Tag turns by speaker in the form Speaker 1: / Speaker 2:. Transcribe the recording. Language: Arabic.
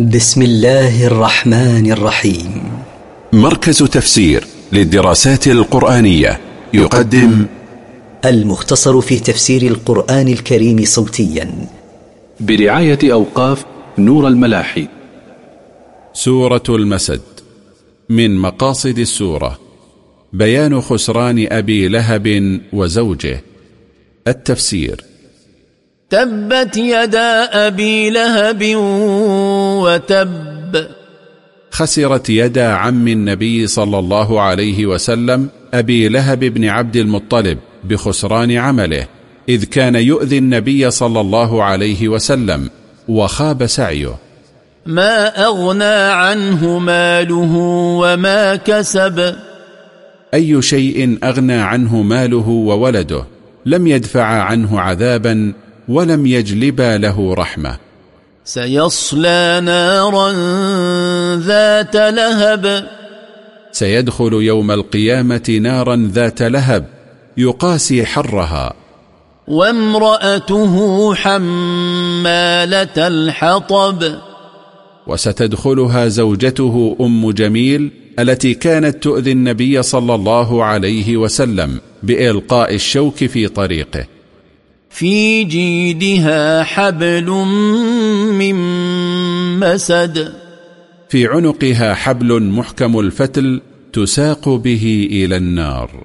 Speaker 1: بسم الله الرحمن الرحيم.
Speaker 2: مركز تفسير للدراسات القرآنية يقدم
Speaker 1: المختصر في تفسير القرآن الكريم صوتيا.
Speaker 3: برعاية أوقاف نور الملاحي.
Speaker 2: سورة المسد. من مقاصد السورة. بيان خسران أبي لهب وزوجه. التفسير.
Speaker 4: تبت يدا أبي لهب وتب.
Speaker 2: خسرت يدا عم النبي صلى الله عليه وسلم أبي لهب بن عبد المطلب بخسران عمله إذ كان يؤذي النبي صلى الله عليه وسلم وخاب سعيه.
Speaker 4: ما أغنى عنه ماله وما كسب.
Speaker 2: أي شيء أغنى عنه ماله وولده لم يدفع عنه عذابا ولم يجلبا له رحمة.
Speaker 4: سيصلى نارا ذات لهب.
Speaker 2: سيدخل يوم القيامة نارا ذات لهب يقاسي حرها.
Speaker 4: وامرأته حمالة الحطب.
Speaker 2: وستدخلها زوجته أم جميل التي كانت تؤذي النبي صلى الله عليه وسلم بإلقاء الشوك في طريقه.
Speaker 4: في جيدها حبل من مسد.
Speaker 2: في عنقها حبل محكم الفتل تساق به إلى النار.